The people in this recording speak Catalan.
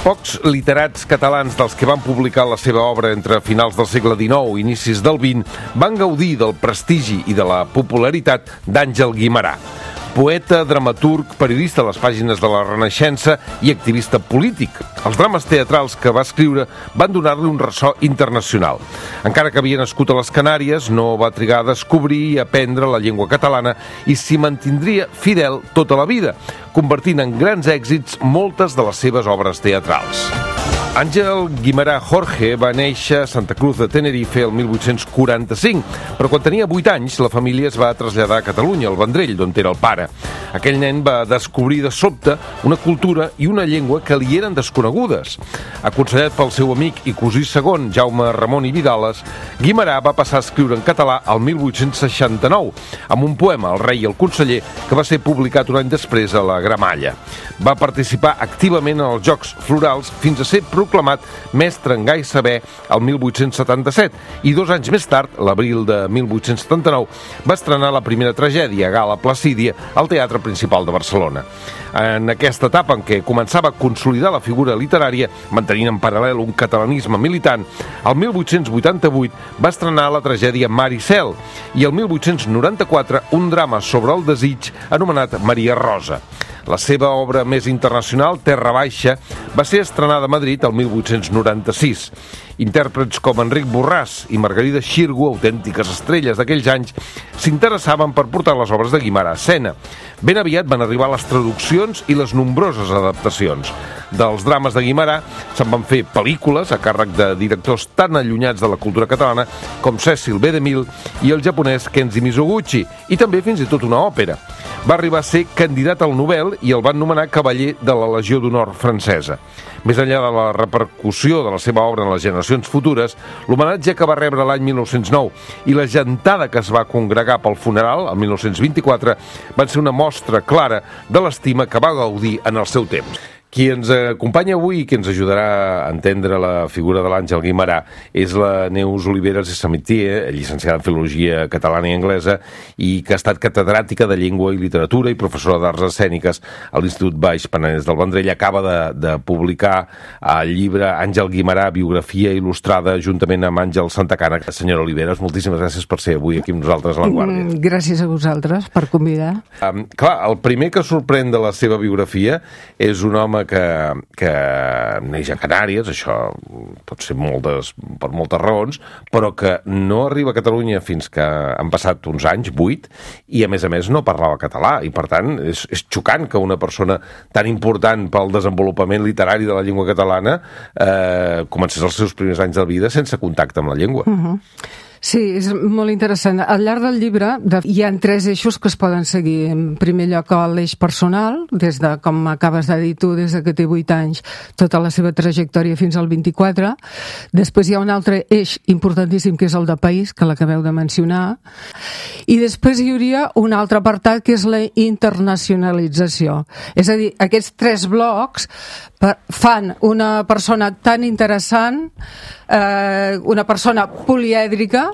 Pocs literats catalans dels que van publicar la seva obra entre finals del segle XIX i inicis del XX van gaudir del prestigi i de la popularitat d'Àngel Guimarà poeta, dramaturg, periodista a les pàgines de la Renaixença i activista polític. Els drames teatrals que va escriure van donar-li un ressò internacional. Encara que havia nascut a les Canàries, no va trigar a descobrir i aprendre la llengua catalana i s'hi mantindria fidel tota la vida, convertint en grans èxits moltes de les seves obres teatrals. Àngel Guimarà Jorge va néixer a Santa Cruz de Tenerife el 1845, però quan tenia 8 anys la família es va traslladar a Catalunya, al Vendrell, d'on era el pare. Aquell nen va descobrir de sobte una cultura i una llengua que li eren desconegudes. Aconsellat pel seu amic i cosí segon, Jaume Ramon i Vidales, Guimarà va passar a escriure en català el 1869, amb un poema, El rei i el conseller, que va ser publicat un any després a la Gramalla. Va participar activament en els Jocs Florals fins a ser proclamat mestre en gai saber el 1877 i dos anys més tard, l'abril de 1879, va estrenar la primera tragèdia, Gala Placídia, al Teatre Principal de Barcelona. En aquesta etapa en què començava a consolidar la figura literària, mantenint en paral·lel un catalanisme militant, el 1888 va estrenar la tragèdia Mar i Cel i el 1894 un drama sobre el desig anomenat Maria Rosa. La seva obra més internacional, Terra Baixa, va ser estrenada a Madrid el 1896. Intèrprets com Enric Borràs i Margarida Xirgo, autèntiques estrelles d'aquells anys, s'interessaven per portar les obres de Guimara a escena. Ben aviat van arribar les traduccions i les nombroses adaptacions. Dels drames de Guimarà se'n van fer pel·lícules a càrrec de directors tan allunyats de la cultura catalana com Cecil B. DeMille i el japonès Kenji Mizoguchi, i també fins i tot una òpera. Va arribar a ser candidat al Nobel i el van nomenar cavaller de la Legió d'Honor francesa. Més enllà de la repercussió de la seva obra en les generacions futures, l'homenatge que va rebre l'any 1909 i la gentada que es va congregar pel funeral, el 1924, van ser una mostra clara de l'estima que va gaudir en el seu temps. Qui ens acompanya avui i qui ens ajudarà a entendre la figura de l'Àngel Guimarà és la Neus Oliveres Samitier, llicenciada en Filologia Catalana i Anglesa i que ha estat catedràtica de Llengua i Literatura i professora d'Arts Escèniques a l'Institut Baix Penedès del Vendrell. Acaba de, de publicar el llibre Àngel Guimarà, biografia il·lustrada juntament amb Àngel Santacana. Senyora Oliveres, moltíssimes gràcies per ser avui aquí amb nosaltres a La Guàrdia. Mm, gràcies a vosaltres per convidar. Um, clar, el primer que sorprèn de la seva biografia és un home que, que neix a Canàries, això pot ser moltes, per moltes raons, però que no arriba a Catalunya fins que han passat uns anys, vuit, i a més a més no parlava català, i per tant és, és xocant que una persona tan important pel desenvolupament literari de la llengua catalana eh, comencés els seus primers anys de vida sense contacte amb la llengua. Uh -huh. Sí, és molt interessant. Al llarg del llibre hi ha tres eixos que es poden seguir. En primer lloc, l'eix personal, des de, com acabes de dir tu, des de que té 8 anys, tota la seva trajectòria fins al 24. Després hi ha un altre eix importantíssim, que és el de país, que l'acabeu de mencionar. I després hi hauria un altre apartat, que és la internacionalització. És a dir, aquests tres blocs fan una persona tan interessant, eh, una persona polièdrica,